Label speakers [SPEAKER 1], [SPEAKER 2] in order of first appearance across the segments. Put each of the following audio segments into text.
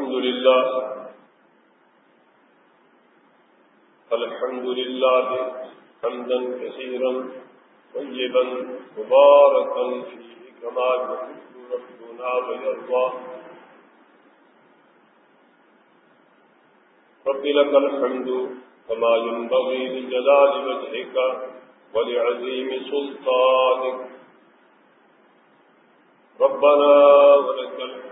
[SPEAKER 1] الحمد لله. الحمد لله حمدا كثيرا طيبا مباركا فيه كما يحب ربنا ويرضى. رب لك الحمد كما ينبغي لجلال وجهك ولعظيم سلطانك. ربنا ولك الحمد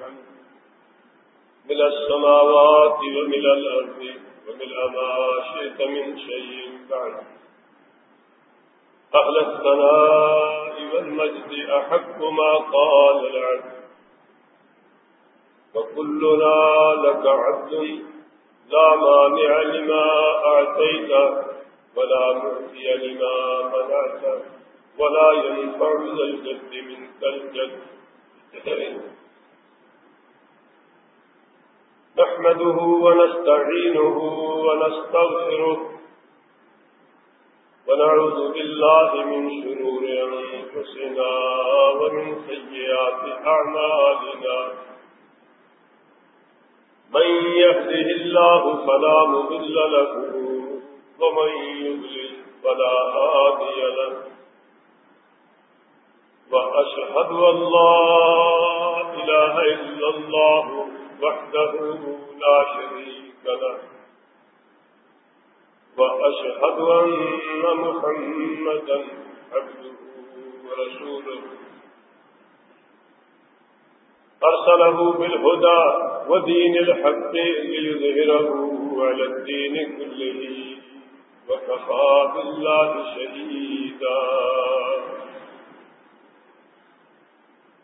[SPEAKER 1] من السماوات ومن الأرض ومن ما شئت من شيء بعد. أهل الثناء والمجد أحق ما قال العبد. وكلنا لك عبد. لا مانع لما أعطيت ولا معطي لما منعت. ولا ينفع ذا الجد منك الجد. نحمده ونستعينه ونستغفره ونعوذ بالله من شرور أنفسنا ومن سيئات أعمالنا. من يهده الله فلا مضل له ومن يضلل فلا هادي له. وأشهد أن لا إله إلا الله وحده لا شريك له. وأشهد أن محمدا عبده ورسوله. أرسله بالهدى ودين الحق ليظهره على الدين كله. وكفى بالله شهيدا.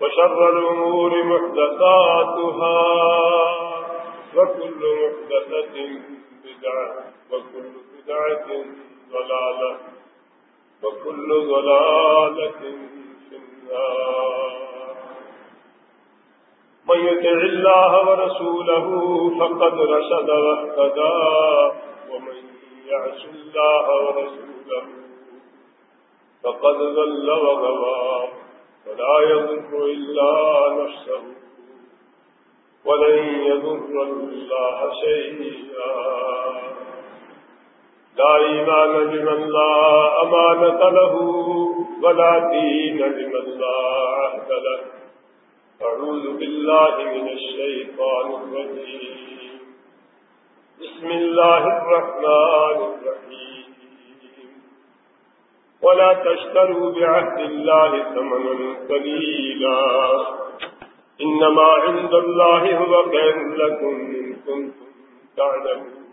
[SPEAKER 1] وشر الأمور محدثاتها وكل محدثة بدعة وكل بدعة ضلالة وكل ضلالة في النار. من يتع الله ورسوله فقد رشد واهتدى، ومن يعش الله ورسوله فقد ذل وغوى ولا يضر إلا نفسه ولن يضر الله شيئا. لا إيمان لمن لا أمانة له ولا دين لمن لا عهد له. أعوذ بالله من الشيطان الرجيم. بسم الله الرحمن الرحيم. ولا تشتروا بعهد الله ثمنا قليلا. إنما عند الله هو خير لكم إن كنتم تعلمون.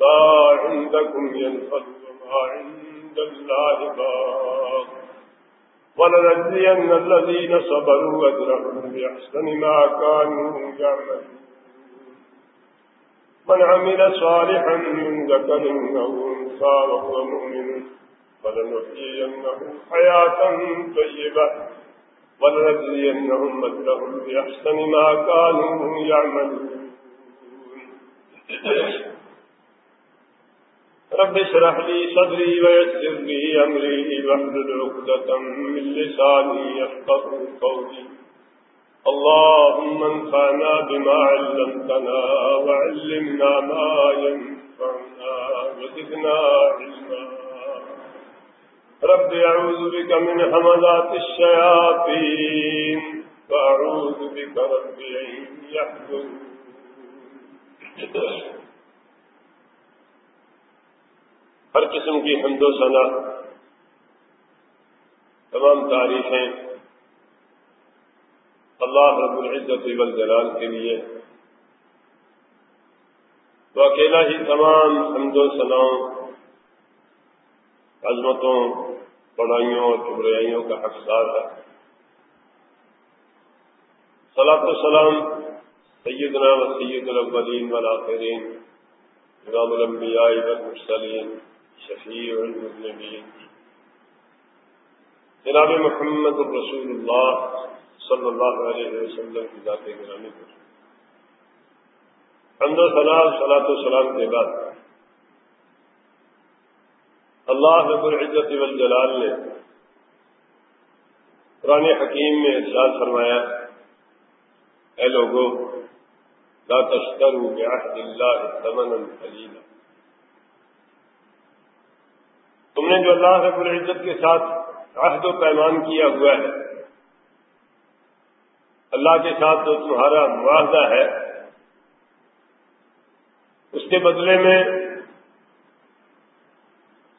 [SPEAKER 1] ما عندكم ينفذ وما عند الله باق. ولنجزين الذين صبروا أجرهم بأحسن ما كانوا يعملون. من عمل صالحا من ذكر أو أنثى وهو مؤمن فلنحيينه حياة طيبة ولنجزينهم مثلهم بأحسن ما كانوا يعملون. رب اشرح لي صدري ويسر لي أمري واحلل عقدة من لساني يفقه قولي. اللهم انفعنا بما علمتنا وعلمنا ما ينفعنا وزدنا علما. رب أعوذ بك من همذات الشياطين فأعوذ بك رب أن يحضرون. ہر قسم کی حمد و ثنا تمام تعریفیں اللہ رب العزت والجلال کے لیے۔ تو اکیلا ہی تمام حمد و سناؤں عظمتوں، بڑائیوں اور چبریائیوں کا حقدار ہے۔ صلاح السلام سیدنا و سید الاولین والآخرین، امام الانبیاء والمرسلین، شفیع المذنبین۔ جناب محمد الرسول اللہ صلی اللہ علیہ وسلم کی ذات گرامی پر۔ حمد و سلام صلاح و سلام کے بعد۔ اللہ رب العزت والجلال نے قرآن حکیم میں ارشاد فرمایا، اے لوگوں لا تشتروا بعهد اللہ ثمنا قليلا تم نے جو اللہ رب العزت کے ساتھ عہد و پیمان کیا ہوا ہے اللہ کے ساتھ جو تمہارا معاہدہ ہے، اس کے بدلے میں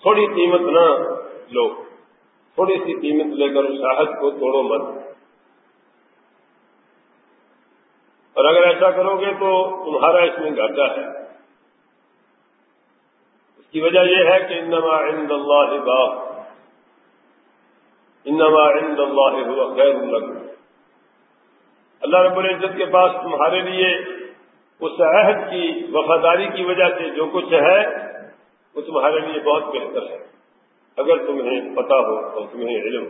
[SPEAKER 1] تھوڑی قیمت نہ لو، تھوڑی سی قیمت لے کر اس عہد کو توڑو مت۔ اور اگر ایسا کرو گے تو تمہارا اس میں گھاٹا ہے۔ اس کی وجہ یہ ہے کہ انما عند اللہ باغ انما عند اللہ خیر لگو اللہ رب العزت کے پاس تمہارے لیے اس عہد کی وفاداری کی وجہ سے جو کچھ ہے، وہ تمہارے لیے بہت بہتر ہے۔ اگر تمہیں پتا ہو اور تمہیں علم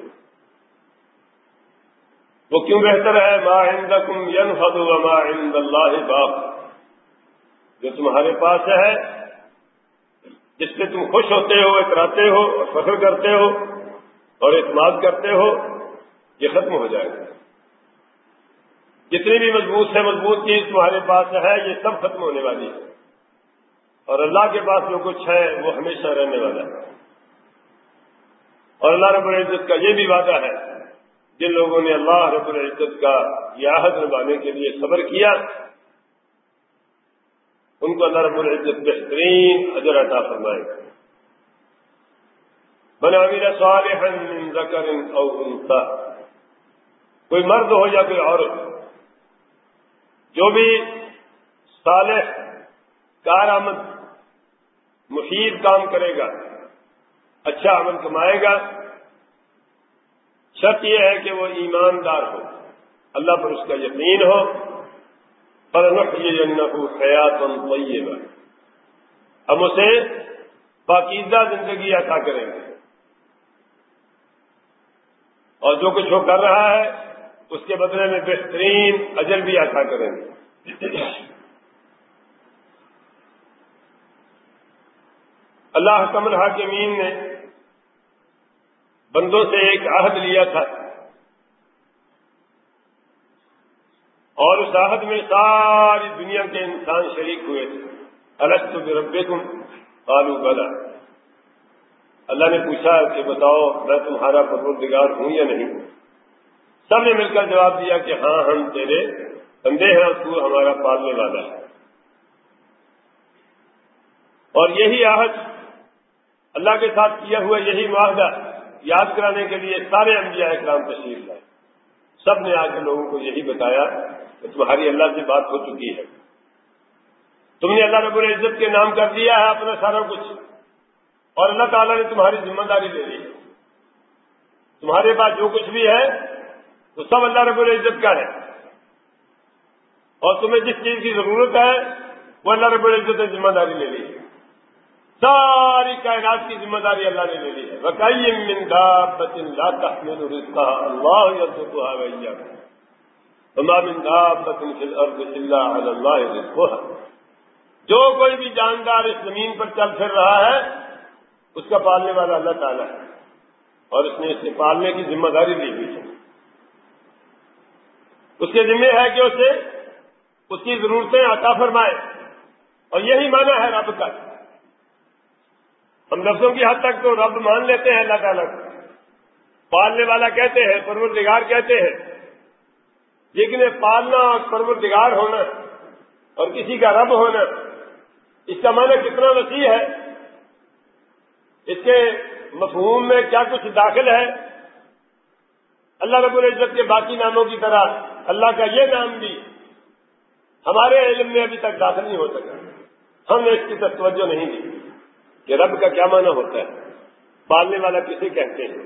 [SPEAKER 1] وہ کیوں بہتر ہے؟ ما عندکم ينفض وما عند اللہ باق۔ جو تمہارے پاس ہے، جس سے تم خوش ہوتے ہو، اتراتے ہو اور فخر کرتے ہو اور اعتماد کرتے ہو، یہ ختم ہو جائے گا۔ جتنی بھی مضبوط سے مضبوط چیز تمہارے پاس ہے، یہ سب ختم ہونے والی ہے۔ اور اللہ کے پاس جو کچھ ہے، وہ ہمیشہ رہنے والا ہے۔ اور اللہ رب العزت کا یہ بھی وعدہ ہے، جن لوگوں نے اللہ رب العزت کا یاحت نبھانے کے لیے صبر کیا، ان کو اللہ رب العزت بہترین اجر عطا فرمائے۔ گا بنا ذکر او انثى۔ کوئی مرد ہو یا کوئی عورت جو بھی صالح کارآمد مفید کام کرے گا اچھا عمل کمائے گا، شرط یہ ہے کہ وہ ایماندار ہو، اللہ پر اس کا یقین ہو پر نقو حیات طیبہ ہم اسے پاکیزہ زندگی عطا کریں گے۔ اور جو کچھ وہ کر رہا ہے اس کے بدلے میں بہترین اجر بھی عطا کریں گے۔ اللہ کمل حاکمین نے بندوں سے ایک عہد لیا تھا۔ اور اس عہد میں ساری دنیا کے انسان شریک ہوئے۔ تھے الگ تو رب تم آلو بلا اللہ نے پوچھا کہ بتاؤ میں تمہارا پروردگار ہوں یا نہیں؟ سب نے مل کر جواب دیا کہ ہاں ہم تیرے بندے ہیں اور تو ہمارا پالنے والا ہے۔ اور یہی آہد اللہ کے ساتھ کیا ہوا، یہی معاہدہ یاد کرانے کے لیے سارے انبیاء اکرام تشریف لائے۔ سب نے آ کے لوگوں کو یہی بتایا کہ تمہاری اللہ سے بات ہو چکی ہے۔ تم نے اللہ رب العزت کے نام کر دیا ہے اپنا سارا کچھ۔ اور اللہ تعالیٰ نے تمہاری ذمہ داری لے لی۔ تمہارے پاس جو کچھ بھی ہے تو سب اللہ رب العزت کا ہے۔ اور تمہیں جس چیز کی ضرورت ہے، وہ اللہ رب العزت نے ذمہ داری لے لی ہے۔ ساری کائنات کی ذمہ داری اللہ نے لے لی ہے۔ بکائی مندا بچن رستا اللہ مندا بچن اللہ جو کوئی بھی جاندار اس زمین پر چل پھر رہا ہے، اس کا پالنے والا اللہ تعالیٰ ہے۔ اور اس نے اسے پالنے کی ذمہ داری لی ہوئی ہے۔ اس کے ذمہ ہے کہ اسے اس کی ضرورتیں عطا فرمائے۔ اور یہی مانا ہے رب کا۔ ہم لفظوں کی حد تک تو رب مان لیتے ہیں اللہ تعالیٰ کو۔ پالنے والا کہتے ہیں، پروردگار کہتے ہیں۔ لیکن پالنا اور پروردگار ہونا اور کسی کا رب ہونا، اس کا معنی کتنا وسیع ہے؟ اس کے مفہوم میں کیا کچھ داخل ہے؟ اللہ رب العزت کے باقی ناموں کی طرح اللہ کا یہ نام بھی ہمارے علم میں ابھی تک داخل نہیں ہو سکا۔ ہم نے اس کی طرف توجہ نہیں دی کہ رب کا کیا معنی ہوتا ہے۔ پالنے والا کسے کہتے ہیں؟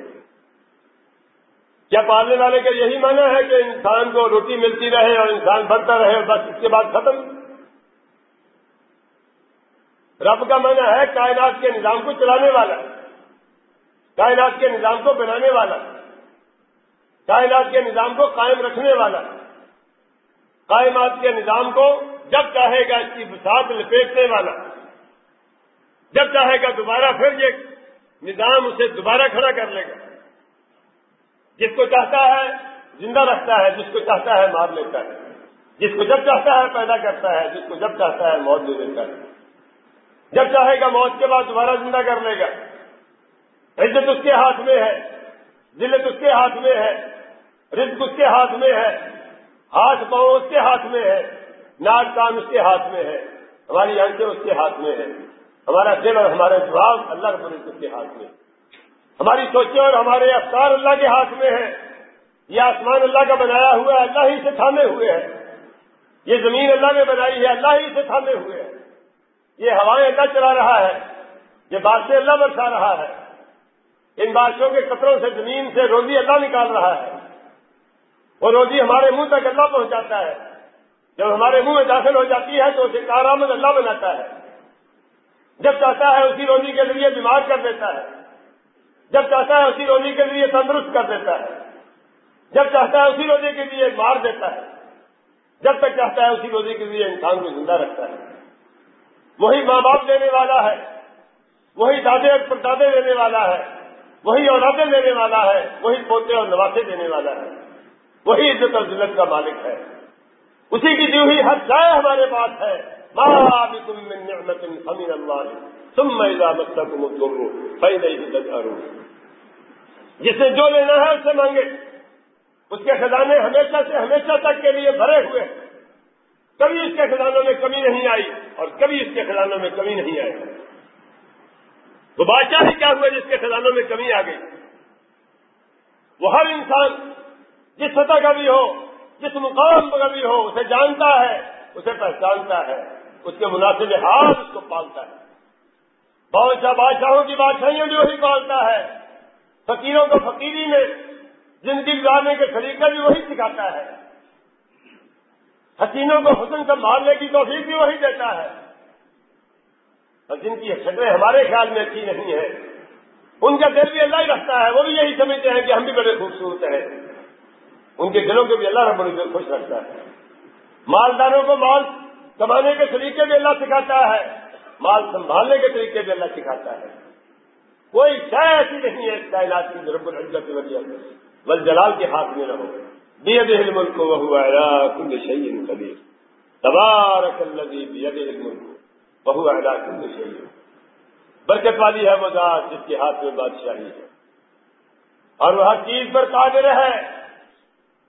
[SPEAKER 1] کیا پالنے والے کا یہی معنی ہے کہ انسان کو روٹی ملتی رہے اور انسان بڑھتا رہے اور بس اس کے بعد ختم؟ رب کا معنی ہے کائنات کے نظام کو چلانے والا، کائنات کے نظام کو بنانے والا۔ کائنات کے نظام کو قائم رکھنے والا کائنات کے نظام کو جب چاہے گا اس کی بساط لپیٹنے والا۔ جب چاہے گا دوبارہ پھر یہ نظام اسے دوبارہ کھڑا کر لے گا۔ جس کو چاہتا ہے زندہ رکھتا ہے، جس کو چاہتا ہے مار لیتا ہے۔ جس کو جب چاہتا ہے پیدا کرتا ہے، جس کو جب چاہتا ہے موت دے دیتا ہے۔ جب چاہے گا موت کے بعد دوبارہ زندہ کر لے گا۔ عزت اس کے ہاتھ میں ہے، ذلت اس کے ہاتھ میں ہے۔ رزق اس کے ہاتھ میں ہے، ہاتھ پاؤں اس کے ہاتھ میں ہے، ناک کان اس کے ہاتھ میں ہے، ہماری آنکھیں اس کے ہاتھ میں ہے ہمارا دل اور ہمارے جواب اللہ رب العزت کے ہاتھ میں ہماری سوچیں اور ہمارے افطار اللہ کے ہاتھ میں ہے یہ آسمان اللہ کا بنایا ہوا ہے، اللہ ہی سے تھامے ہوئے ہیں۔ یہ زمین اللہ نے بنائی ہے، اللہ ہی سے تھامے ہوئے ہیں۔ یہ ہوائیں اللہ چلا رہا ہے، یہ بادشاہ اللہ برسا رہا ہے۔ ان بادشاہوں کے قطروں سے، زمین سے روزی اللہ نکال رہا ہے۔ وہ روزی ہمارے منہ تک اللہ پہنچاتا ہے۔ جب ہمارے منہ میں داخل ہو جاتی ہے تو اسے کارآمد اللہ بناتا ہے۔ جب چاہتا ہے اسی روزی کے ذریعے بیمار کر دیتا ہے۔ جب چاہتا ہے اسی روزی کے لیے تندرست کر دیتا ہے۔ جب چاہتا ہے اسی روزی کے لیے مار دیتا ہے۔ جب تک چاہتا ہے اسی روزی کے لیے انسان کو زندہ رکھتا ہے۔ وہی ماں باپ دینے والا ہے۔ وہی دادے اور پردادے دینے والا ہے۔ وہی اولادیں دینے والا ہے۔ وہی پوتے اور نواسے دینے والا ہے۔ وہی عزت اور ذلت کا مالک ہے۔ اسی کی دی ہوئی ہر چائے ہمارے پاس ہے۔ جسے جو لینا ہے اس سے مانگے۔ اس کے خزانے ہمیشہ سے ہمیشہ تک کے لیے بھرے ہوئے۔ کبھی اس کے خزانوں میں کمی نہیں آئی اور کبھی اس کے خزانوں میں کمی نہیں آئی۔ وہ بادشاہ ہی کیا ہوا جس کے خزانوں میں کمی آ گئی؟ وہ ہر انسان جس سطح کا بھی ہو، جس مقام کا بھی ہو، اسے جانتا ہے، اسے پہچانتا ہے، اس کے مناسب حال اس کو پالتا ہے۔ بہت بادشاہوں کی بادشاہیوں بھی وہی پالتا ہے۔ فقیروں کو فقیری میں زندگی گزارنے کے طریقے بھی وہی سکھاتا ہے۔ حسینوں کو حسن سنبھالنے کی توفیق بھی وہی دیتا ہے۔ اور جن کی شکلیں ہمارے خیال میں اچھی نہیں ہے ان کا دل بھی اللہ ہی رکھتا ہے، وہ بھی یہی سمجھتے ہیں کہ ہم بھی بڑے خوبصورت ہیں۔ ان کے دلوں کو بھی اللہ رب العزت خوش رکھتا ہے۔ مالداروں کو مال کمانے کے طریقے بھی اللہ سکھاتا ہے۔ مال سنبھالنے کے طریقے بھی اللہ سکھاتا ہے۔ کوئی شے ایسی نہیں ہے کائنات کی رب العزت بل جلال کے ہاتھ میں رہو۔ بید ملک کو وہ ہوا کل شعین کبیر تبارک الذی بید ملک وہ ہوا کل شعین برکت والی ہے وہ ذات جس کے ہاتھ میں بادشاہی ہے۔ اور وہ ہر چیز پر قادر ہے۔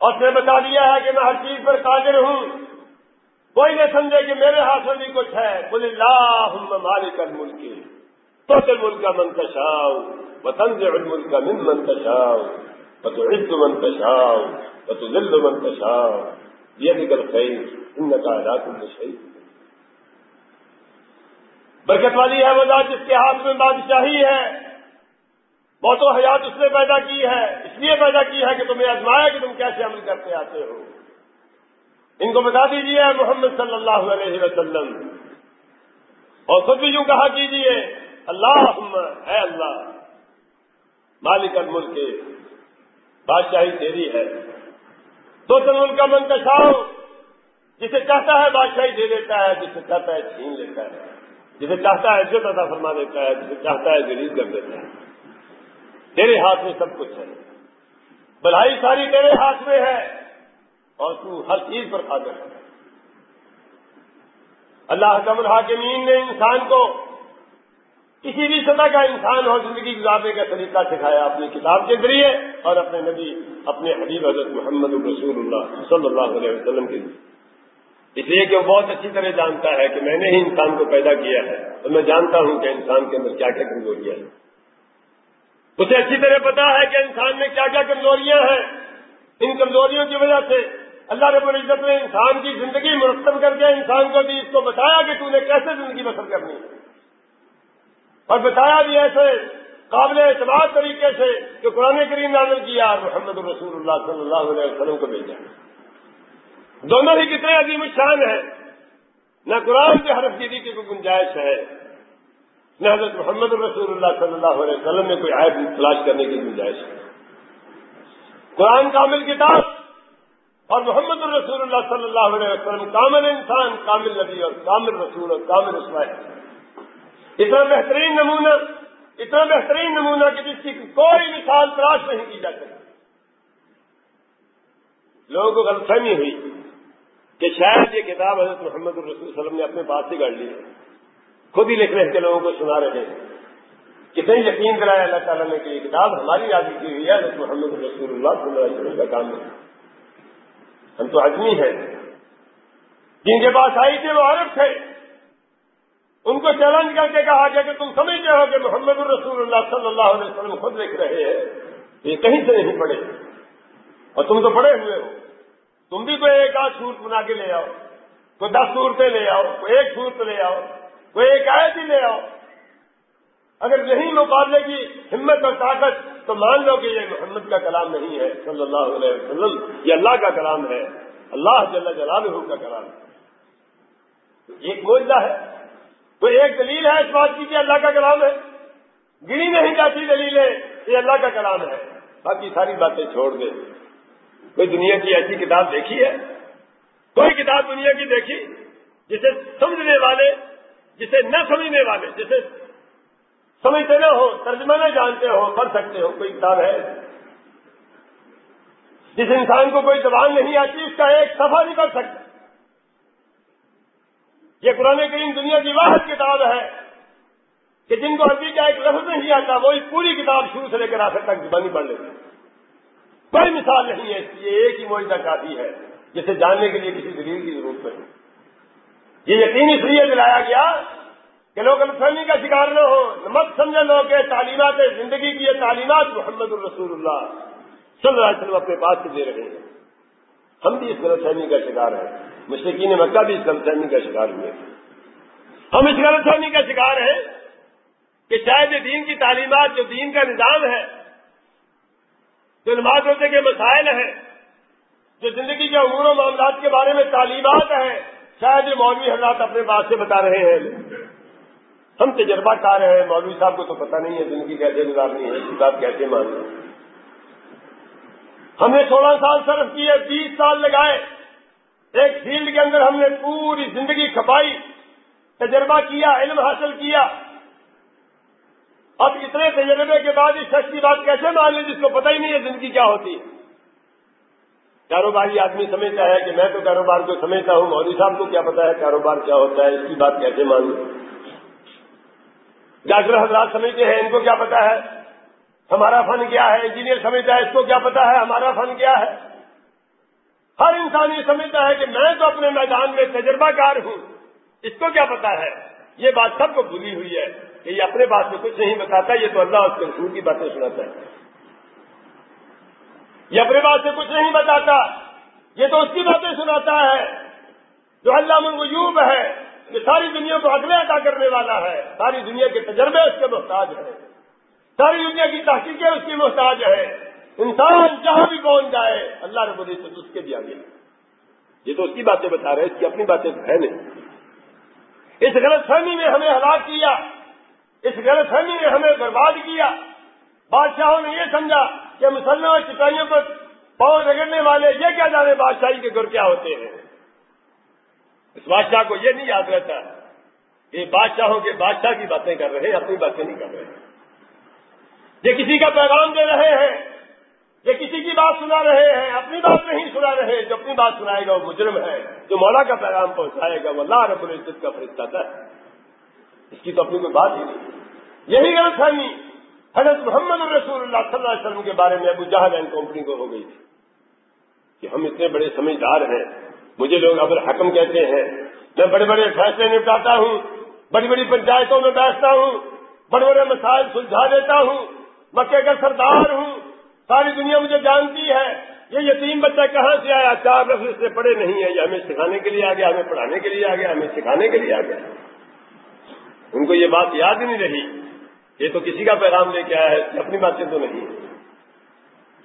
[SPEAKER 1] اور اس نے بتا دیا ہے کہ میں ہر چیز پر قادر ہوں۔ کوئی نہ سمجھے کہ میرے ہاتھ میں بھی کچھ ہے۔ بول اللہ مالک الملک تو سے ملک کا منتشاؤ وطن ملک کا من منتشاؤ بت عز منتشاؤ بت ذل منتشاؤ یہ نکل صحیح ان کا علاق شہید برکت والی ہے وہ ذات جس کے ہاتھ میں بادشاہی ہے۔ بہت و حیات اس نے پیدا کی ہے اس لیے پیدا کی ہے کہ تمہیں آزمایا کہ تم کیسے عمل کرتے آتے ہو۔ ان کو بتا دیجیے محمد صلی اللہ علیہ وسلم۔ اور خود بھی یوں کہا کیجیے اللہ اے اللہ، مالک الملک کے بادشاہی تیری ہے۔ دو ملک کا منتشاؤ، جسے چاہتا ہے بادشاہی دے دیتا ہے، جسے چاہتا ہے چھین لیتا ہے۔ جسے چاہتا ہے عزت عطا فرما دیتا ہے، جسے چاہتا ہے غریب کر دیتا ہے۔ تیرے ہاتھ میں سب کچھ ہے۔ بلائی ساری تیرے ہاتھ میں ہے۔ اور تو ہر چیز پر قادر ہے۔ اللہ قبر الحاکمین نے انسان کو کسی بھی سطح کا انسان ہو زندگی گزارنے کا طریقہ سکھایا اپنی کتاب کے ذریعے اور اپنے نبی، اپنے حبیب حضرت محمد الرسول اللہ صلی اللہ علیہ وسلم کے ذریعے اس لیے کہ وہ بہت اچھی طرح جانتا ہے کہ میں نے ہی انسان کو پیدا کیا ہے اور میں جانتا ہوں کہ انسان کے اندر کیا کیا کمزوریاں ہیں اسے اچھی طرح پتا ہے کہ انسان میں کیا کیا کمزوریاں ہیں۔ ان کمزوریوں کی وجہ سے اللہ رب العزت نے انسان کی زندگی مرتب کر کے انسان کو بھی اس کو بتایا کہ تو نے کیسے زندگی بسر کرنی ہے۔ اور بتایا بھی ایسے قابل اعتماد طریقے سے کہ قرآن کریم نازل کیا اور محمد رسول اللہ صلی اللہ علیہ وسلم کو بھیجا۔ دونوں ہی کتنے عظیم شان ہیں۔ نہ قرآن کے حرف کی کی کوئی گنجائش ہے۔ نہ حضرت محمد رسول اللہ صلی اللہ علیہ وسلم میں کوئی عائد تلاش کرنے کی گنجائش ہے۔ قرآن کامل کتاب اور محمد الرسول اللہ صلی اللہ علیہ وسلم کامل انسان، کامل نبی اور کامل رسول اور کامل اسماعی اتنا بہترین نمونہ، اتنا بہترین نمونہ کہ جس کی کوئی مثال تلاش نہیں کی جا سکتی۔ لوگوں کو غلط فہمی ہوئی کہ شاید یہ کتاب حضرت محمد الرسول وسلم نے اپنے پاس سے گڑ لی۔ ہے خود ہی لکھ رہے کے لوگوں کو سنا رہے ہیں۔ کتنے یقین کرایا اللہ تعالیٰ نے کہ یہ کتاب ہماری یادی کی ہوئی ہے محمد الرسول اللہ صلی اللہ علیہ وسلم کا کام ہے۔ ہم تو آدمی ہیں۔ جن کے پاس آئی تھے وہ عورت تھے۔ ان کو چیلنج کر کے کہا گیا کہ تم سمجھتے ہو کہ محمد الرسول اللہ صلی اللہ علیہ وسلم خود لکھ رہے ہیں۔ یہ کہیں سے نہیں پڑے اور تم تو پڑے ہوئے ہو۔ تم بھی کوئی ایک آدھ سورت بنا کے لے آؤ۔ کوئی دس صورتیں لے آؤ، کوئی ایک سورت لے آؤ۔ کوئی ایک آیت ہی لے آؤ۔ اگر یہی مقابلے کی ہمت اور طاقت، تو مان لو کہ یہ محمد کا کلام نہیں ہے، صلی اللہ علیہ وسلم، یہ اللہ کا کلام ہے۔ اللہ جل جلال کا کلام ہے۔ ایک موجہ ہے۔ کوئی ایک دلیل ہے اس بات کی کہ اللہ کا کلام ہے۔ گنی نہیں جاتی دلیل ہے یہ اللہ کا کلام ہے۔ باقی ساری باتیں چھوڑ دے۔ کوئی دنیا کی ایسی کتاب دیکھی ہے؟ کوئی کتاب دنیا کی دیکھی جسے سمجھنے والے جسے نہ سمجھنے والے، جسے سمجھتے نہ ہو ترجمہ نہ جانتے ہو پڑھ سکتے ہو کوئی کتاب ہے؟ جس انسان کو کوئی زبان نہیں آتی، اس کا ایک صفحہ نہیں پڑھ سکتا۔ یہ قرآن کریم دنیا کی واحد کتاب ہے کہ جن کو عربی کا ایک لفظ نہیں آتا، وہ پوری کتاب شروع سے لے کر آخر تک زبانی پڑھ لیتے کوئی مثال نہیں ہے یہ ایک ہی معاہدہ کافی ہے، جسے جاننے کے لیے کسی دلیل کی ضرورت نہیں۔ یہ یقین اس لیے دلایا گیا کہ لوگ فہمی کا شکار نہ ہو مت سمجھے لوگ کہ تعلیمات زندگی کی یہ تعلیمات محمد الرسول اللہ صلی اللہ علیہ وسلم اپنے پاس سے دے رہے ہیں۔ ہم بھی اس غلط فہمی کا شکار ہیں۔ مشرقین مکہ بھی اس غلط فہمی کا شکار ہوئے ہم اس غلط فہمی کا شکار ہیں کہ شاید دین کی تعلیمات جو دین کا نظام ہے، جو نماز روزے کے مسائل ہیں، جو زندگی کے امور و معاملات کے بارے میں تعلیمات ہیں شاید یہ مولوی حضرات اپنے بات سے بتا رہے ہیں۔ ہم تجربہ کار ہیں، مولوی صاحب کو تو پتہ نہیں ہے زندگی کیسے گزارنی ہے اس کی بات کیسے ماننی ہم نے سولہ سال صرف کیے، بیس سال لگائے۔ ایک فیلڈ کے اندر ہم نے پوری زندگی کھپائی، تجربہ کیا، علم حاصل کیا۔ اب اتنے تجربے کے بعد اس شخص کی بات کیسے مان لی جس کو پتہ ہی نہیں ہے زندگی کیا ہوتی ہے۔ کاروباری آدمی سمجھتا ہے کہ میں تو کاروبار کو سمجھتا ہوں مودی صاحب کو کیا پتا ہے کاروبار کیا ہوتا ہے، اس کی بات کیسے مان ڈاکٹر حضرات سمجھتے ہیں، ان کو کیا پتا ہے؟ ہمارا فن کیا ہے؟ انجینئر سمجھتا ہے، اس کو کیا پتا ہے؟ ہمارا فن کیا ہے؟ ہر انسان یہ سمجھتا ہے کہ میں تو اپنے میدان میں تجربہ کار ہوں۔ اس کو کیا پتا ہے؟ یہ بات سب کو بھولی ہوئی ہے کہ یہ اپنے بات میں کچھ نہیں بتاتا، یہ تو اللہ اس کے رسول کی باتیں سناتا ہے۔ یہ اپنے بات سے کچھ نہیں بتاتا۔ یہ تو اس کی باتیں سناتا ہے۔ جو اللہ الغیوب ہے کہ ساری دنیا کو اگلے ادا کرنے والا ہے۔ ساری دنیا کے تجربے اس کے محتاج ہیں۔ ساری دنیا کی تحقیقیں اس کی محتاج ہے انسان جہاں بھی پہنچ جائے، اللہ رب العزت اس کے بھی آگے یہ تو اس کی باتیں بتا رہے اس کی اپنی باتیں ہے نہیں۔ اس غلط فہمی نے ہمیں ہلاک کیا۔ اس غلط فہمی نے ہمیں برباد کیا۔ بادشاہوں نے یہ سمجھا کہ مسلموں اور چپائیوں پر پاؤں رگڑنے والے یہ کیا جانے بادشاہی کے گر کیا ہوتے ہیں؟ اس بادشاہ کو یہ نہیں یاد رہتا کہ بادشاہوں کے بادشاہ کی باتیں کر رہے ہیں، اپنی باتیں نہیں کر رہے یہ کسی کا پیغام دے رہے ہیں، یہ کسی کی بات سنا رہے ہیں، اپنی بات نہیں سنا رہے جو اپنی بات سنائے گا وہ مجرم ہے، جو مولا کا پیغام پہنچائے گا، وہ اللہ رب العزت کا فرشتہ تھا۔ اس کی تو اپنی کوئی بات ہی نہیں۔ یہی غلط فہمی۔ حضرت محمد رسول اللہ صلی اللہ علیہ وسلم کے بارے میں ابو جہاز اینڈ کمپنی کو ہو گئی تھی کہ ہم اتنے بڑے سمجھدار ہیں، مجھے لوگ ابر حکم کہتے ہیں، میں بڑے بڑے فیصلے نپٹاتا ہوں، بڑی بڑی پنچایتوں میں بیٹھتا ہوں، بڑے بڑے مسائل سلجھا دیتا ہوں، مکے کا سردار ہوں، ساری دنیا مجھے جانتی ہے، یہ یتیم بچہ کہاں سے آیا؟ چار لفظ سے پڑھے نہیں ہے یہ ہمیں سکھانے کے لیے آ گیا ہمیں پڑھانے کے لیے آ گیا ہمیں سکھانے کے لیے آ گیا ان کو یہ بات یاد ہی نہیں رہی۔ یہ تو کسی کا پیغام لے کے آیا ہے اپنی باتیں تو نہیں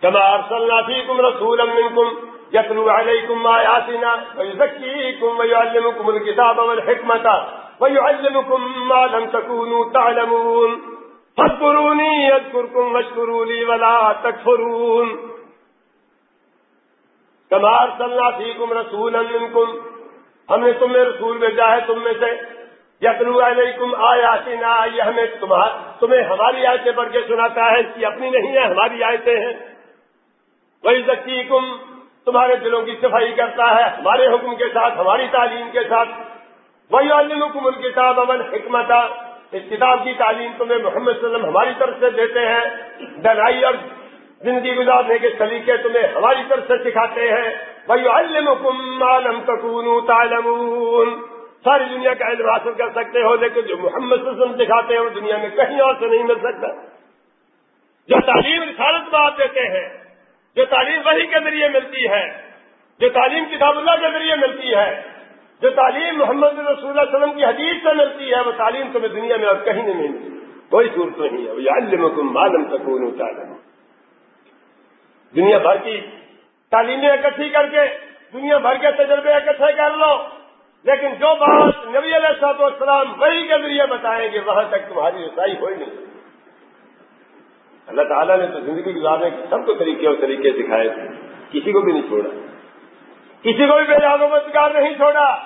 [SPEAKER 1] کما ارسل فیکم رسولا منکم یتلو علیکم آیاتنا ویزکیکم ویعلمکم الکتاب والحکمت ویعلمکم ما لم تکونوا تعلمون۔ فاذکرونی یذکرکم واشکروا ولا تکفرون کما ارسلنا فیکم رسولا منکم ہم نے تمہیں رسول بھیجا ہے، تم میں سے یتلو علیکم آیاتنا، یہ ہمیں تمہیں ہماری آیتیں پڑھ کے سناتا ہے، اس کی اپنی نہیں ہے، ہماری آیتیں ہیں۔ وہی ذکی تمہارے دلوں کی صفائی کرتا ہے، ہمارے حکم کے ساتھ، ہماری تعلیم کے ساتھ۔ وہی علمکم الکتاب امن حکمت اس کتاب کی تعلیم تمہیں محمد صلی اللہ علیہ وسلم ہماری طرف سے دیتے ہیں۔ ڈرائی اور زندگی گزارنے کے طریقے تمہیں ہماری طرف سے سکھاتے ہیں۔ وہی علمکم عالم تکون تعلمون۔ ساری دنیا کا علم حاصل کر سکتے ہو، لیکن جو محمد صلی اللہ علیہ وسلم دکھاتے ہیں، وہ دنیا میں کہیں اور سے نہیں مل سکتا۔ جو تعلیم رسالت بات دیتے ہیں، جو تعلیم وہی کے ذریعے ملتی ہے، جو تعلیم کتاب اللہ کے ذریعے ملتی ہے، جو تعلیم محمد رسول اللہ علیہ وسلم کی حدیث سے ملتی ہے، وہ تعلیم تمہیں دنیا میں اور کہیں نہیں ملتی۔ کوئی صورت نہیں ہے۔ وہ علم معلوم سکون تعلیم دنیا بھر کی تعلیمیں اکٹھی کر کے، دنیا بھر کے تجربے اکٹھے کر لو۔ لیکن جو بات نبی علیہ صاحب السلام وہی کے ذریعے بتائیں گے، وہاں تک تمہاری رسائی ہوئی نہیں۔ اللہ تعالیٰ نے تو زندگی گزارنے کے سب کو طریقے اور طریقے سکھائے تھے۔ کسی کو بھی نہیں چھوڑا۔ کسی کو بھی بے و نہیں چھوڑا۔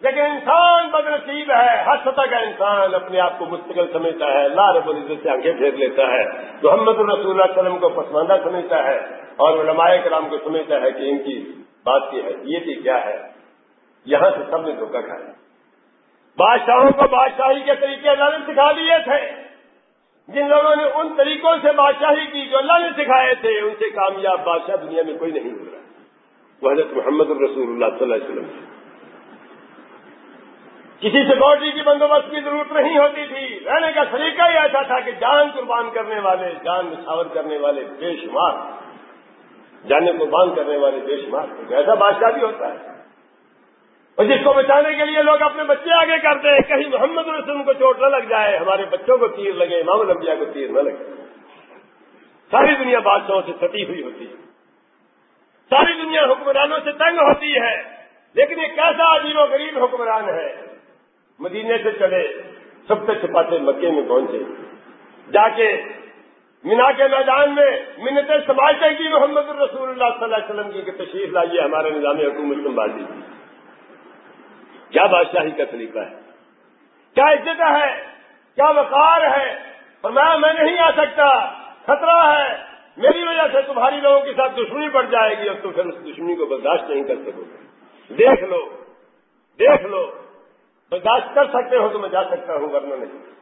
[SPEAKER 1] لیکن انسان بد نصیب ہے۔ ہر سطح کا انسان اپنے آپ کو مستقل سمجھتا ہے۔ اللہ رب العزت سے آنکھیں پھیر لیتا ہے۔ محمد الرسول اللہ علیہ وسلم کو پسماندہ سمجھتا ہے اور علماء کرام کو سمجھتا ہے کہ ان کی بات کی ہے یہ بھی کیا ہے۔ یہاں سے سب نے دھوکہ کھایا بادشاہوں کو بادشاہی کے طریقے اللہ نے سکھا دیے تھے۔ جن لوگوں نے ان طریقوں سے بادشاہی کی جو اللہ نے سکھائے تھے، ان سے کامیاب بادشاہ دنیا میں کوئی نہیں ہو رہا۔ وہ حضرت محمد الرسول اللہ صلی اللہ علیہ وسلم کسی سیکورٹی کی بندوبست کی ضرورت نہیں ہوتی تھی۔ رہنے کا طریقہ ہی ایسا تھا کہ جان قربان کرنے والے، جان نشاور کرنے والے بے شمار۔ جانے قربان کرنے والے بے شمار۔ ایسا بادشاہ بھی ہوتا ہے۔ اور جس کو بچانے کے لیے لوگ اپنے بچے آگے کرتے ہیں، کہیں محمد رسول کو چوٹ نہ لگ جائے، ہمارے بچوں کو تیر لگے، امام الانبیاء کو تیر نہ لگے۔ ساری دنیا بادشاہوں سے سٹی ہوئی ہوتی ہے۔ ساری دنیا حکمرانوں سے تنگ ہوتی ہے۔ لیکن یہ کیسا عجیب و غریب حکمران ہے، مدینے سے چلے، سب سے چھپاتے مکے میں پہنچے۔ جا کے مینا کے میدان میں منتیں سنبھالتے کی محمد الرسول اللہ صلی اللہ علیہ وسلم کی تشریف لائیے، ہمارے نظام حکومت سنبھال لیجیے کیا بادشاہی کا طریقہ ہے؟ کیا عزت ہے؟ کیا وقار ہے؟ اور میں نہیں آ سکتا، خطرہ ہے۔ میری وجہ سے تمہاری لوگوں کے ساتھ دشمنی پڑ جائے گی اور تم پھر اس دشمنی کو برداشت نہیں کر سکو گے۔ دیکھ لو دیکھ لو، برداشت کر سکتے ہو تو میں جا سکتا ہوں، ورنہ نہیں۔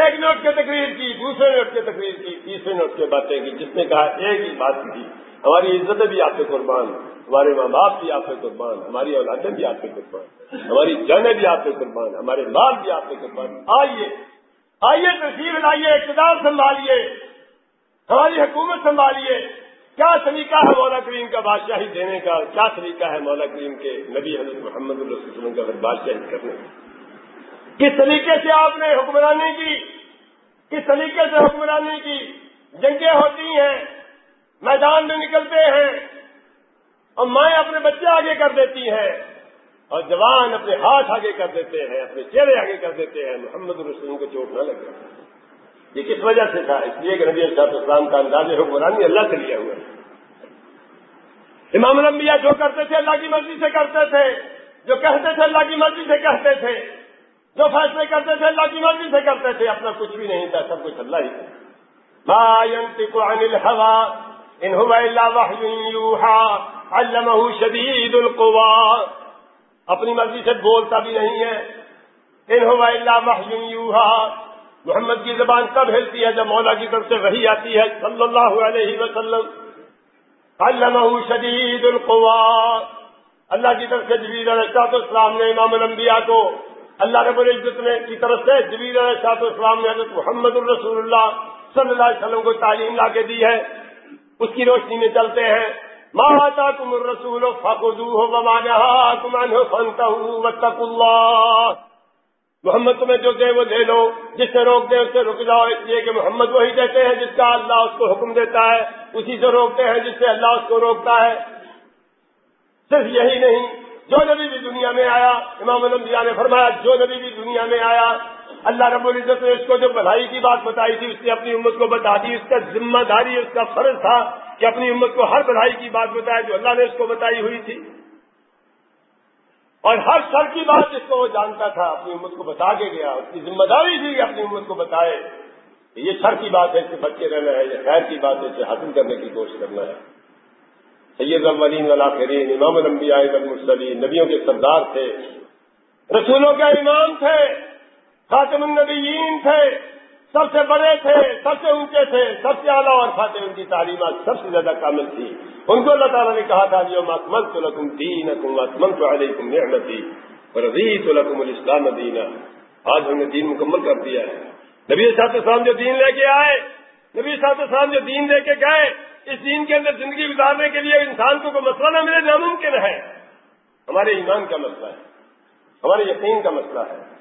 [SPEAKER 1] ایک نوٹ کی تقریر کی، دوسرے نوٹ کی تقریر کی، تیسرے نوٹ کی باتیں کی، جس نے کہا، ایک ہی بات کی ہماری عزتیں بھی آپ کے قربان ہمارے ماں باپ بھی آپ کے قربان ہماری اولادیں بھی آپ کے قربان ہماری جانیں بھی آپ کے قربان ہمارے مال بھی آپ کے قربان آئیے آئیے تصویر لائیے، اقتدار سنبھالیے، ہماری حکومت سنبھالیے۔ کیا طریقہ ہے مولا کریم کا بادشاہی دینے کا؟ کیا طریقہ ہے مولا کریم کے نبی حضرت محمد اللہ وسلم کا بادشاہی کرنے کا؟ کس طریقے سے آپ نے حکمرانی کی؟ کس طریقے سے حکمرانی کی؟ جنگیں ہوتی ہیں، میدان میں نکلتے ہیں اور مائیں اپنے بچے آگے کر دیتی ہیں اور جوان اپنے ہاتھ آگے کر دیتے ہیں، اپنے چہرے آگے کر دیتے ہیں۔ محمد رسول کو چوٹ نہ لگے یہ کس وجہ سے تھا؟ اس لیے کہ نبی صاحب اسلام کا انداز حکمرانی اللہ سے لیا ہوا ہے۔ امام الانبیاء جو کرتے تھے، اللہ کی مرضی سے کرتے تھے۔ جو کہتے تھے، اللہ کی مرضی سے کہتے تھے۔ جو فیصلے کرتے تھے، اللہ کی مرضی سے کرتے تھے۔ اپنا کچھ بھی نہیں تھا، سب کچھ اللہ ہی تھا۔ ان علمہ شدید القوا۔ اپنی مرضی سے بولتا بھی نہیں ہے۔ ان محی یوہا محمد کی زبان کب ہلتی ہے جب مولا کی طرف سے وہی آتی ہے؟ صلی اللہ علیہ وسلم۔ علمہ شدید القوا۔ اللہ کی طرف سے جبیر علیہ السلام نے امام الانبیاء کو اللہ رب العزت نے کی طرف سے جبیر علیہ السلام نے حضرت محمد الرسول اللہ صلی اللہ علیہ وسلم کو تعلیم لا کے دی ہے۔ اس کی روشنی میں چلتے ہیں۔ ماتا تم رسول اللہ محمد تمہیں جو دے وہ دے لو، جس سے روک دے اس سے رک جاؤ، اس لیے کہ محمد وہی دیتے ہیں جس کا اللہ اس کو حکم دیتا ہے، اسی سے روکتے ہیں جس سے اللہ اس کو روکتا ہے۔ صرف یہی نہیں، جو نبی بھی دنیا میں آیا، امام الانبیاء نے فرمایا، جو نبی بھی دنیا میں آیا اللہ رب العزت نے اس کو جو بھلائی کی بات بتائی تھی، اس نے اپنی امت کو بتا دی، اس کا ذمہ داری، اس کا فرض تھا کہ اپنی امت کو ہر بھلائی کی بات بتائے جو اللہ نے اس کو بتائی ہوئی تھی۔ اور ہر سر کی بات جس کو وہ جانتا تھا، اپنی امت کو بتا کے گیا، اس کی ذمہ داری تھی کہ اپنی امت کو بتائے۔ کہ یہ سر کی بات ہے، اس سے بچے رہنا ہے، یہ خیر کی بات ہے اسے حاصل کرنے کی کوشش کرنا ہے۔ سید اولین ولاخرین امام الانبیاء المرسلین نبیوں کے سردار تھے، رسولوں کے امام تھے۔ خاتم النبیین تھے، سب سے بڑے تھے، سب سے اونچے تھے، سب سے اعلیٰ اور خاطر ان کی تعلیمات سب سے زیادہ کامل تھی۔ ان کو اللہ تعالیٰ نے کہا تھا جو مکمل تو لکم دین اکم اکمل تو علیکم نعمتی رضی تو الاسلام دینا۔ آج ہم نے دین مکمل کر دیا ہے۔ نبی صاحب السلام جو دین لے کے آئے، نبی صاحب السلام جو دین لے کے گئے، اس دین کے اندر زندگی گزارنے کے لیے انسان کو کوئی مسئلہ نہ ملے ناممکن ہے۔ ہمارے ایمان کا مسئلہ ہے، ہمارے یقین کا مسئلہ ہے۔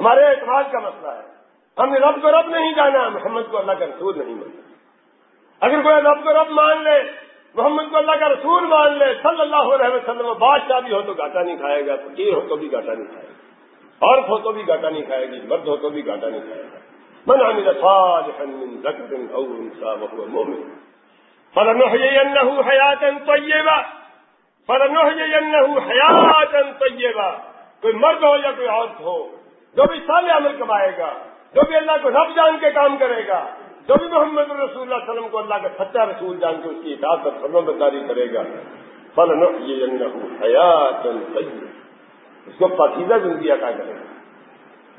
[SPEAKER 1] ہمارے اعتماد کا مسئلہ ہے۔ ہم نے رب کو رب نہیں جانا، محمد کو اللہ کا رسول نہیں ماننا اگر کوئی رب کو رب مان لے، محمد کو اللہ کا رسول مان لے، صلی اللہ علیہ وسلم بادشاہ بھی ہو تو گاٹا نہیں کھائے گا، فقیر ہو تو بھی گاٹا نہیں کھائے گا۔ عورت ہو تو بھی گاٹا نہیں کھائے گی، مرد ہو تو بھی گاٹا نہیں کھائے گا۔ من عمل صالحا من ذكر او انثى وهو مؤمن۔ فلنحيينه حياه طيبه فلنحيينه حياه طيبه کوئی مرد ہو یا کوئی عورت ہو جو بھی سال عمل کمائے گا، جو بھی اللہ کو رب جان کے کام کرے گا، جو بھی محمد رسول اللہ علیہ وسلم کو اللہ کا سچا رسول جان کے اس کی اطاعت اور فرم برداری کرے گا۔ فل حیات اس کو پاکیزہ زندگی عطا کرے گا۔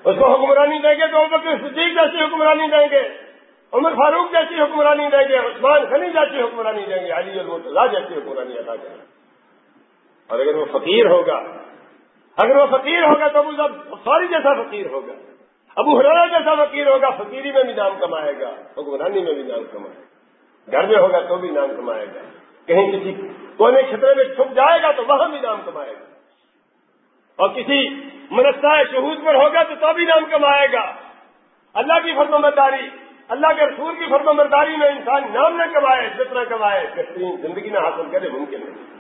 [SPEAKER 1] اس کو حکمرانی دیں گے تو بکر صدیق جیسی حکمرانی دیں گے، عمر فاروق جیسی حکمرانی دیں گے، عثمان غنی جیسی حکمرانی دیں گے، علی المرتضا جیسی حکمرانی ادا کریں گے اور اگر وہ فقیر ہوگا اگر وہ فقیر ہوگا تو وہ ساری جیسا فقیر ہوگا، ابو حرارا جیسا فقیر ہوگا، فقیری میں بھی نام کمائے گا، حکمرانی میں بھی نام کمائے گا، گھر میں ہوگا تو بھی نام کمائے گا، کہیں کسی کونے خطرے میں چھپ جائے گا تو وہاں بھی نام کمائے گا۔ اور کسی منسا شہود پر ہوگا تو تو بھی نام کمائے گا۔ اللہ کی فرم برداری اللہ کے رسول کی فرم برداری میں انسان نام نہ کمائے جتنا کمائے، بہترین زندگی نہ حاصل کرے، ممکن نہیں۔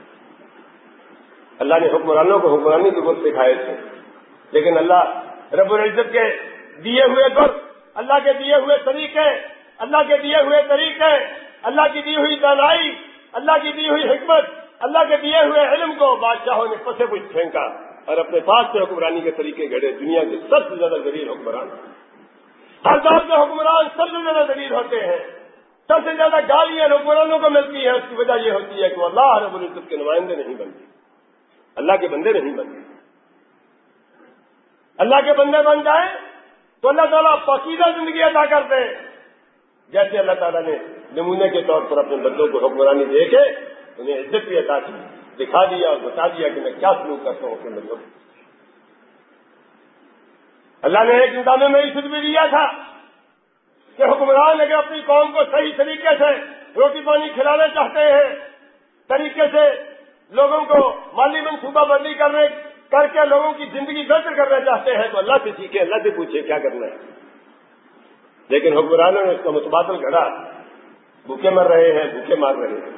[SPEAKER 1] اللہ نے حکمرانوں کو حکمرانی کے گل سکھائے تھے۔ لیکن اللہ رب العزت کے دیے ہوئے گر اللہ کے دیے ہوئے طریقے، اللہ کے دیے ہوئے طریقے، اللہ کی دی ہوئی دانائی، اللہ کی دی ہوئی حکمت، اللہ کے دیے ہوئے علم کو بادشاہوں نے پسے کچھ پھینکا اور اپنے پاس سے حکمرانی کے طریقے گھڑے دنیا کے سب سے زیادہ ذریع حکمران۔ ہر دور کے حکمران سب سے زیادہ ذریع ہوتے ہیں۔ سب سے زیادہ گالیاں حکمرانوں کو ملتی ہیں، اس کی وجہ یہ ہوتی ہے کہ وہ اللہ رب العزت کے نمائندے نہیں بنتے۔ اللہ کے بندے نہیں بنتے۔ اللہ کے بندے بن جائیں تو اللہ تعالیٰ پاکیزہ زندگی ادا کر دے جیسے اللہ تعالیٰ نے نمونے کے طور پر اپنے بندوں کو حکمرانی دے کے انہیں عزت بھی عطا کی، دکھا دیا اور بتا دیا کہ میں کیا سلوک کرتا ہوں اپنے بندوں اللہ نے ایک نظام میں یہ بھی دیا تھا کہ حکمران اگر اپنی قوم کو صحیح طریقے سے روٹی پانی کھلانا چاہتے ہیں، طریقے سے لوگوں کو مالی منصوبہ بندی کرنے کر کے لوگوں کی زندگی بہتر کرنا چاہتے ہیں تو اللہ سے سیکھے اللہ سے پوچھے کیا کرنا ہے۔ لیکن حکمرانوں نے اس کو متبادل گھڑا۔ بھوکے مر رہے ہیں، بھوکے مار رہے ہیں۔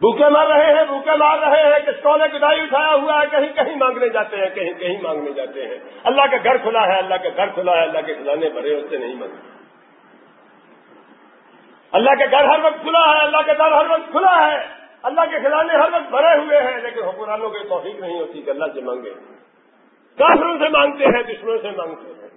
[SPEAKER 1] بھوکے مار رہے ہیں، بھوکے مار رہے ہیں کہ سونے گدائی اٹھایا ہوا ہے، کہیں کہیں مانگنے جاتے ہیں، کہیں کہیں مانگنے جاتے ہیں۔ اللہ کا گھر کھلا ہے، اللہ کا گھر کھلا ہے، اللہ کے کھلانے بھرے اس سے نہیں مانگتے۔ اللہ کے گھر ہر وقت کھلا ہے، اللہ کا گھر ہر وقت کھلا ہے۔ اللہ کے کھلانے ہر وقت بھرے ہوئے ہیں، لیکن حکمرانوں کی توفیق نہیں ہوتی کہ اللہ سے مانگے۔ کافروں سے مانگتے ہیں، دشمنوں سے مانگتے ہیں۔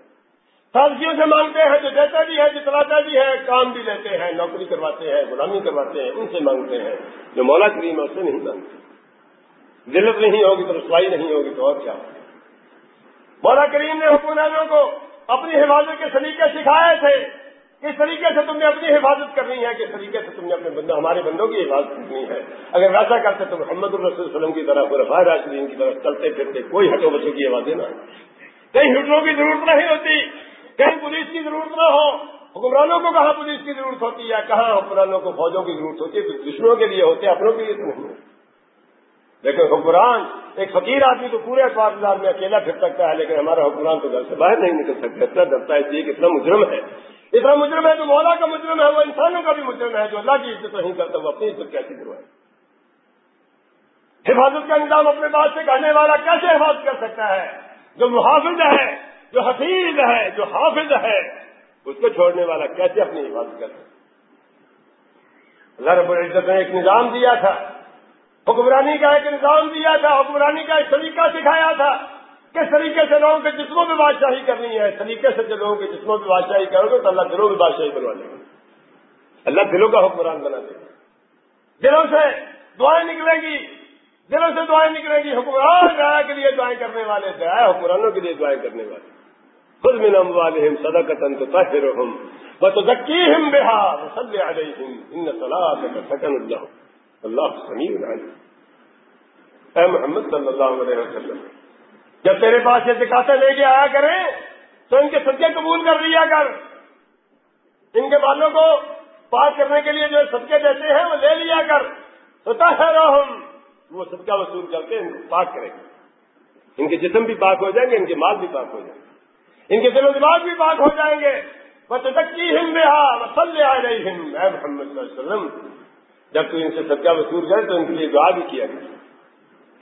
[SPEAKER 1] سازیوں سے مانگتے ہیں، جو دیتے بھی ہے، جو بھی ہے، کام بھی لیتے ہیں، نوکری کرواتے ہیں، غلامی کرواتے ہیں، ان سے مانگتے ہیں۔ جو مولا کریم ہے، اس سے نہیں مانگتے۔ ذلت نہیں ہوگی تو رسوائی نہیں ہوگی تو اور کیا مولا کریم نے حکمرانوں کو اپنی حفاظت کے سلیقے سکھائے تھے۔ کس طریقے سے تم نے اپنی حفاظت کرنی ہے کس طریقے سے تم نے اپنے بندوں ہمارے بندوں کی حفاظت کرنی ہے۔ اگر ویسا کرتے تو محمد الرسول وسلم کی طرح رفا راشدین کی طرف چلتے پھرتے کوئی ہٹو بچوں کی آوازیں نہ کہیں ہٹروں کی ضرورت نہیں ہوتی۔ کہیں پولیس کی ضرورت نہ ہو۔ حکمرانوں کو کہاں پولیس کی ضرورت ہوتی ہے؟ کہاں حکمرانوں کو فوجوں کی ضرورت ہوتی ہے؟ دشمنوں کے لیے ہوتے اپنوں کے لیے تو نہیں۔ لیکن حکمران، ایک فقیر آدمی تو پورے اخبار بازار میں اکیلا پھر سکتا ہے، لیکن ہمارا حکمران تو گھر سے باہر نہیں نکل سکتا، اتنا ڈرتا ہے، اس لیے اتنا مجرم ہے۔ اتنا مجرم ہے جو مولا کا مجرم ہے، وہ انسانوں کا بھی مجرم ہے جو اللہ کی عزت نہیں کرتا، وہ اپنی عزت کیسی کروائے حفاظت کا نظام اپنے پاس سے کرنے والا کیسے حفاظت کر سکتا ہے؟ جو محافظ ہے، جو حفیظ ہے، جو حافظ ہے، اس کو چھوڑنے والا کیسے اپنی حفاظت کر سکتا اللہ رب العزت نے ایک نظام دیا تھا، حکمرانی کا ایک نظام دیا تھا، حکمرانی کا ایک طریقہ سکھایا تھا۔ کس طریقے سے لوگوں کے جسموں میں بادشاہی کرنی ہے، طریقے سے جو لوگوں کے جسموں میں بادشاہی کرو گے تو اللہ دلوں میں بادشاہی بنوا دے گا۔ اللہ دلوں کا حکمران بنا دے گا۔ دلوں سے دعائیں نکلیں گی۔ دلوں سے دعائیں نکلیں گی۔ حکمران گایا کے لیے دعائیں کرنے والے دعائیں حکمرانوں کے لیے دعائیں کرنے والے۔ خود میں نم والے سدا قطن تو تاہر ہم بس ذکی ہم بہار سب علیہم ان سکن اللہ اللہ اے محمد صلی اللہ علیہ وسلم۔ جب تیرے پاس یہ دکھاتے لے کے آیا کریں تو ان کے صدقے قبول کر لیا کر۔ ان کے بالوں کو پاک کرنے کے لیے جو صدقے دیتے ہیں وہ لے لیا کر۔ تو ہم وہ صدقہ وصول کر کے ان کو پاک کریں۔ گے ان کے جسم بھی پاک ہو جائیں گے، ان کے مال بھی پاک ہو جائیں گے۔ ان کے دل و دماغ بھی پاک ہو جائیں گے۔ بس تک کی ہم وسل آ رہی ہند اے محمد صلی اللہ علیہ وسلم، جب تو ان سے صدقہ وصول کرے تو ان کے لیے دعا بھی کیا گیا۔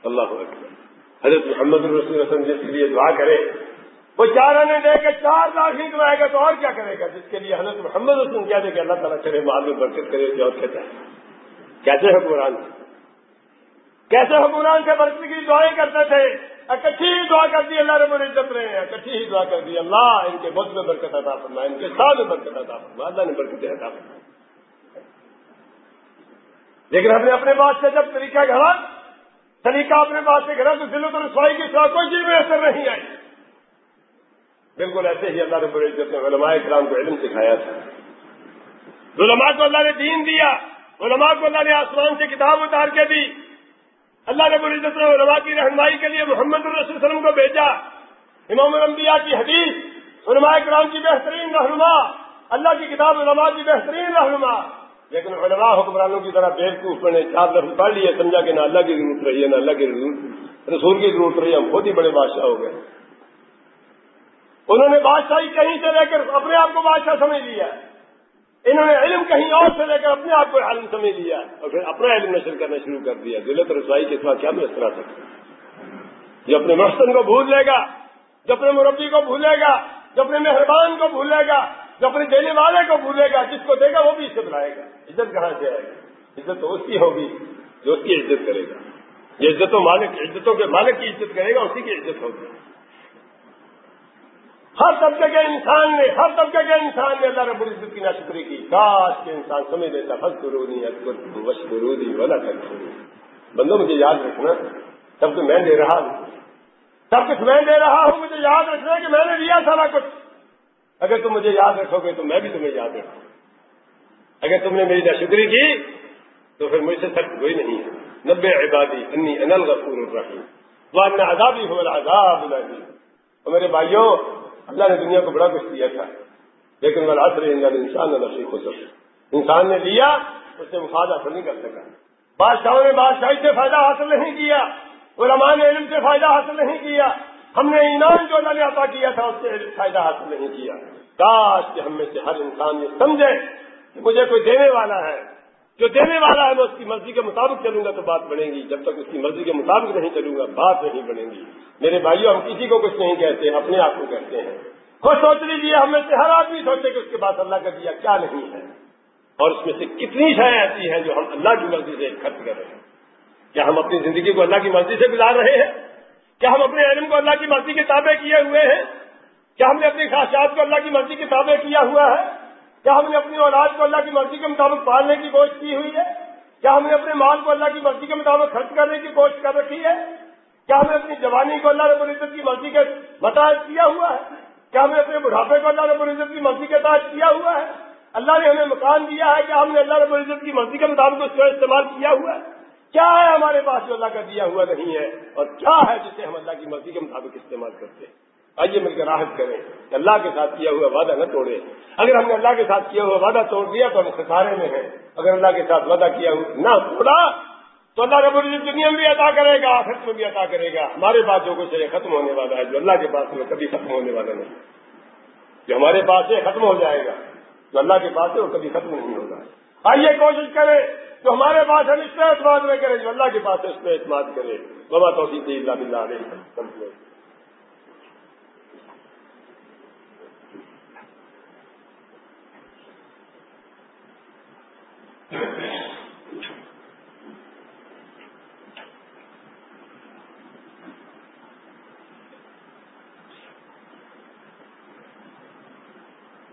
[SPEAKER 1] اللہ اکبر۔ حضرت محمد الرسول وسلم جس کے لیے دعا کرے، وہ چار آنے دے کے چار لاکھ ہی دعائے گا تو اور کیا کرے گا؟ جس کے لیے حضرت محمد رسول کیا دے کہ اللہ تعالیٰ کرے مال میں برکت کرے اور کہتا ہے۔ کیسے حکمران؟ کیسے حکمران سے برکت کی دعائیں کرتے تھے؟ اکٹھی ہی دعا کر دی اللہ رب العزت رہے ہیں اکٹھی ہی دعا کر دی۔ اللہ ان کے بدھ میں برکت عطا فرما ان کے ساتھ میں برکت عطا فرما اللہ نے برکت عطا فرما لیکن ہم نے اپنے بات سے جب طریقہ گھڑا طریقہ اپنے پاس سے کرا تو دل و رسوائی کی ساتھ کوئی چیز میں اثر نہیں آئی۔ بالکل ایسے ہی اللہ رب العزت نے علماء کرام کو علم سکھایا تھا۔ علماء کو اللہ نے دین دیا، علماء کو اللہ نے آسمان سے کتاب اتار کے دی۔ اللہ رب العزت نے علماء کی رہنمائی کے لیے محمد الرسول وسلم کو بھیجا۔ امام الانبیاء کی حدیث، علماء کرام کی بہترین رہنما۔ اللہ کی کتاب علماء کی بہترین رہنما۔ لیکن علماء حکمرانوں کی طرح بیوقوف میں چار لفظ پڑھ لیے، سمجھا کہ نہ اللہ کی ضرورت رہی ہے، نہ اللہ کی رسول کی ضرورت رہی ہے، ہم بہت ہی بڑے بادشاہ ہو گئے۔ انہوں نے بادشاہی کہیں سے لے کر اپنے آپ کو بادشاہ سمجھ لیا۔ انہوں نے علم کہیں اور سے لے کر اپنے آپ کو علم سمجھ لیا۔ اور پھر اپنا علم نشر کرنا شروع کر دیا۔ دلت رسوائی کے ساتھ کیا میں آ سکتا جو اپنے محسن کو بھول لے گا، جو اپنے مربی کو بھولے گا، جو اپنے مہربان کو بھولے گا جو اپنے دینے والے کو بھولے گا، جس کو دے گا، وہ بھی عزت لائے گا۔ عزت کہاں سے آئے گی؟ عزت تو اس کی ہوگی جو اس کی عزت کرے گا۔ یہ عزت مالک، عزتوں کے مالک کی عزت کرے گا، اسی کی عزت ہوگی۔ ہر طبقے کے انسان نے، ہر طبقے کے انسان نے اللہ رب العزت کی ناشکری کی۔ کاش کے انسان سمجھ لیتا فص ضروری اکبر وش ضروری والا بندو مجھے یاد رکھنا، سب کچھ میں دے رہا ہوں۔ سب کچھ میں دے رہا ہوں، مجھے یاد رکھنا کہ میں نے لیا سارا کچھ۔ اگر تم مجھے یاد رکھو گے تو میں بھی تمہیں یاد رکھوں اگر تم نے میری ناشکری کی تو پھر مجھ سے سخت کوئی نہیں ہے۔ نبے عبادی انی انل غفور الرحیم۔ وہ آزادی ہو آزاد اور میرے بھائیوں، اللہ نے دنیا کو بڑا کچھ دیا تھا۔ لیکن میں آسر انسان نشی ہو سکے انسان نے لیا، اس سے مفاد حاصل نہیں کر سکا۔ بادشاہوں نے بادشاہی سے فائدہ حاصل نہیں کیا۔ علماء نے علم سے فائدہ حاصل نہیں کیا۔ ہم نے انعام جو اللہ نے عطا کیا تھا، اس سے فائدہ حاصل نہیں کیا۔ کاش کہ ہم میں سے ہر انسان یہ سمجھے کہ مجھے کوئی دینے والا ہے۔ جو دینے والا ہے، میں اس کی مرضی کے مطابق چلوں گا تو بات بنے گی۔ جب تک اس کی مرضی کے مطابق نہیں چلوں گا، بات نہیں بنے گی۔ میرے بھائیوں ہم کسی کو کچھ نہیں کہتے، اپنے آپ کو کہتے ہیں۔ خود سوچ لیجیے ہم میں سے ہر آدمی سوچے کہ اس کے بعد اللہ کا دیا کیا نہیں ہے۔ اور اس میں سے کتنی شائیں ایسی ہیں جو ہم اللہ کی مرضی سے خرچ کر رہے ہیں۔ کیا ہم اپنی زندگی کو اللہ کی مرضی سے گزار رہے ہیں؟ کیا ہم اپنے علم کو اللہ کی مرضی کے تابع کیے ہوئے ہیں کیا ہم نے اپنی خواہشات کو اللہ کی مرضی کے تابع کیا ہوا ہے کیا ہم نے اپنی اولاد کو اللہ کی مرضی کے مطابق پالنے کی کوشش کی ہوئی ہے کیا ہم نے اپنے مال کو اللہ کی مرضی کے مطابق خرچ کرنے کی کوشش کر رکھی ہے کیا ہم نے اپنی جوانی کو اللہ رب العزت کی مرضی کے متعلق کیا ہوا ہے کیا ہم نے اپنے بڑھاپے کو اللہ رب العزت کی مرضی کے تحت کیا ہوا ہے۔ اللہ نے ہمیں مکان دیا ہے کہ ہم نے اللہ رب العزت کی مرضی کے مطابق اس کا استعمال کیا ہوا ہے۔ کیا ہے ہمارے پاس جو اللہ کا دیا ہوا نہیں ہے اور کیا ہے جسے ہم اللہ کی مرضی کے مطابق استعمال کرتے ہیں؟ آئیے مل کر راحت کریں کہ اللہ کے ساتھ کیا ہوا وعدہ نہ توڑے۔ اگر ہم نے اللہ کے ساتھ کیا ہوا وعدہ توڑ دیا تو ہم خسارے میں ہیں۔ اگر اللہ کے ساتھ وعدہ کیا ہوا نہ توڑا تو اللہ رب العزت دنیا میں بھی عطا کرے گا، آخرت میں بھی عطا کرے گا۔ ہمارے پاس جو کچھ ہے ختم ہونے والا ہے، جو اللہ کے پاس ہے کبھی ختم ہونے والا نہیں۔ جو ہمارے پاس ہے ختم ہو جائے گا۔ جو اللہ کے پاس ہے، وہ کبھی ختم نہیں ہوگا۔ آئیے کوشش کریں جو ہمارے پاس ہم اس پہ اعتماد میں کریں جو اللہ کے پاس اس پہ اعتماد کرے بابا تو اللہ بلّہ علیہ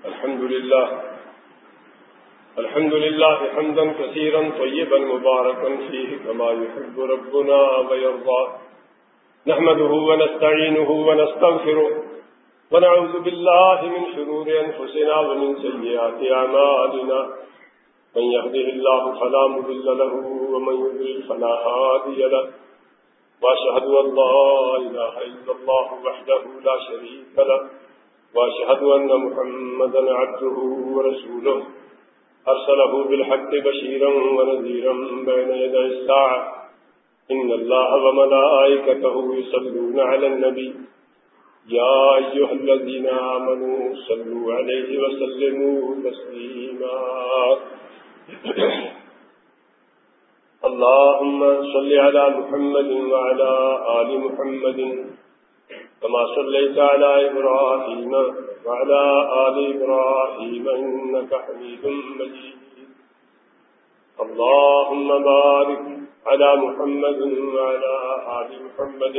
[SPEAKER 1] الحمد لله الحمد لله حمدا كثيرا طيبا مباركا فيه كما يحب ربنا ويرضى. نحمده ونستعينه ونستغفره ونعوذ بالله من شرور أنفسنا ومن سيئات أعمالنا. من يهده الله فلا مضل له ومن يضلل فلا هادي له. وأشهد أن لا إله إلا الله وحده لا شريك له. وأشهد أن محمدا عبده ورسوله. أرسله بالحق بشيرا ونذيرا بين يدي الساعة. إن الله وملائكته يصلون على النبي. يا أيها الذين آمنوا صلوا عليه وسلموا تسليما. اللهم صل على محمد وعلى آل محمد. كما صليت على إبراهيم وعلى آل إبراهيم إنك حميد مجيد. اللهم بارك على محمد وعلى آل محمد.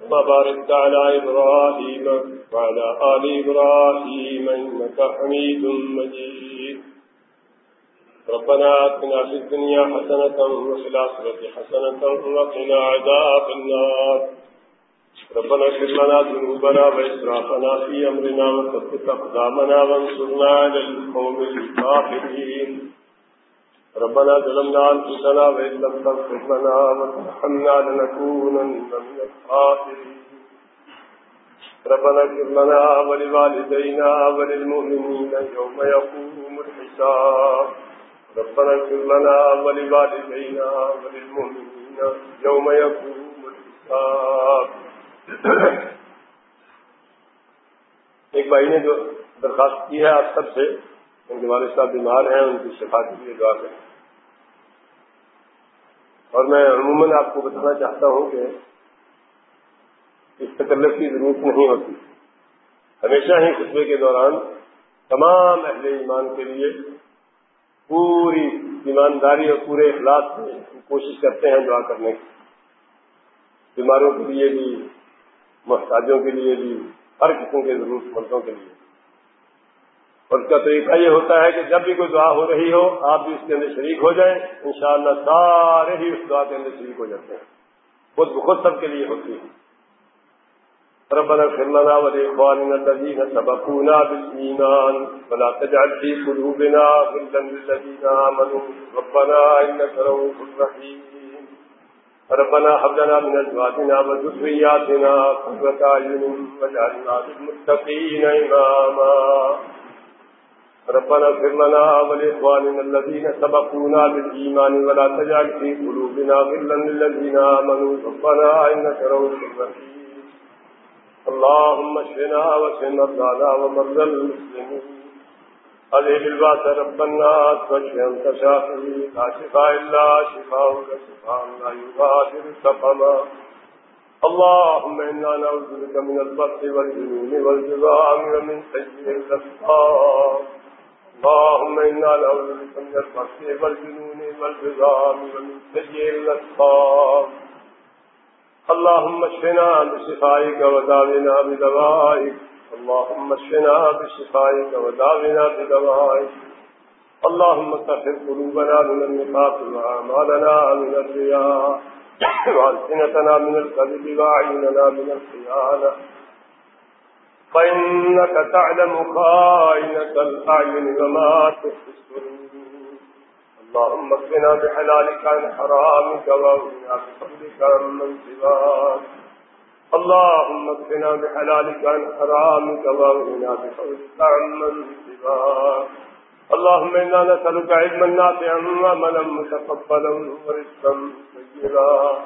[SPEAKER 1] كما باركت على إبراهيم وعلى آل إبراهيم إنك حميد مجيد. ربنا آتنا في الدنيا حسنة وفي الآخرة حسنة وقنا عذاب النار. ربنا اغفر لنا ذنوبنا وإسرافنا في أمرنا وثبت أقدامنا وانصرنا على القوم الكافرين. ربنا ظلمنا أنفسنا وإن لم تغفر لنا وترحمنا لنكونن من الخاسرين. ربنا اغفر لنا ولوالدينا وللمؤمنين يوم يقوم الحساب. ربنا اغفر لنا ولوالدينا وللمؤمنين يوم يقوم الحساب. ایک بھائی نے جو درخواست کی ہے آپ سب سے، ان کے والد صاحب بیمار ہیں، ان کی شفا کے لیے دعا کریں۔ اور میں عموماً آپ کو بتانا چاہتا ہوں کہ اس تکلف کی ضرورت نہیں ہوتی۔ ہمیشہ ہی خطبے کے دوران تمام اہل ایمان کے لیے پوری ایمانداری اور پورے اخلاق سے کوشش کرتے ہیں دعا کرنے کی۔ بیماروں کے لیے بھی محتاجوں کے لیے بھی، ہر قسم کے ضرورت مندوں کے لیے۔ اور اس کا طریقہ یہ ہوتا ہے کہ جب بھی کوئی دعا ہو رہی ہو، آپ بھی اس کے اندر شریک ہو جائیں۔ انشاءاللہ سارے ہی اس دعا کے اندر شریک ہو جاتے ہیں۔ خود بخود سب کے لیے ہوتی ہے۔ ربنا اغفر لنا ولإخواننا الذين سبقونا بالإيمان ولا تجعل في قلوبنا غلا للذين آمنوا ربنا إنك رؤوف رحيم۔ ربنا هب لنا من ازواجنا وذرياتنا قرة اعين واجعلنا للمتقين اماما ربنا اغفر لنا ولاخواننا الذين سبقونا بالايمان ولا تجعل في قلوبنا غلا للذين امنوا ربنا انك رؤوف رحيم. اللهم اشفنا واشف مرضانا ومرضى المسلمين. أذهب الباس رب الناس واشف أنت شافي لا شفاء إلا شفاءك شفاء لا يغادر سقما اللهم إنا نعوذ بك من البرد والجنون والجذام ومن سيء الأسقام اللهم إنا نعوذ بك من البرد والجنون والجذام ومن سيء الأسقام اللهم اشفنا بشفائك وداونا بدوائك اللهم اشفنا بشفائك وداونا بدوائك. اللهم طهر قلوبنا من النفاق وأعمالنا من الرياء. وألسنتنا من الكذب وأعيننا من الخيانة. فإنك تعلم خائنة الأعين وما تخفي اللهم اكفنا بحلالك عن حرامك واغننا بفضلك عمن سواك. اللهم اكفنا بحلالك عن حرامك واغننا بفضلك عمن سواك. اللهم إنا نسألك علما نافعا وعملا متقبلا ورزقا طيبا.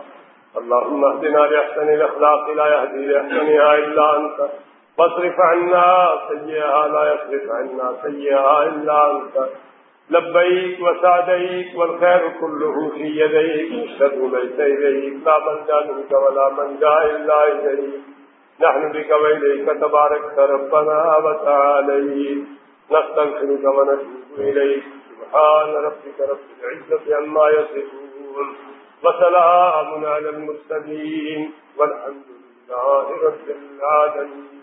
[SPEAKER 1] اللهم اهدنا لأحسن الأخلاق، لا يهدي لأحسنها إلا أنت. فاصرف عنا سيئها، لا يصرف عنا سيئها إلا أنت. لبيك وسعديك والخير كله في يديك الشر ليس إليك لا من جاء منك ولا من جاء إلا إليك نحن بك وإليك تبارك ربنا وتعاليك نستغفرك ونتوب إليك سبحان ربك رب العزة عما يصفون وسلام على المرسلين والحمد لله رب العالمين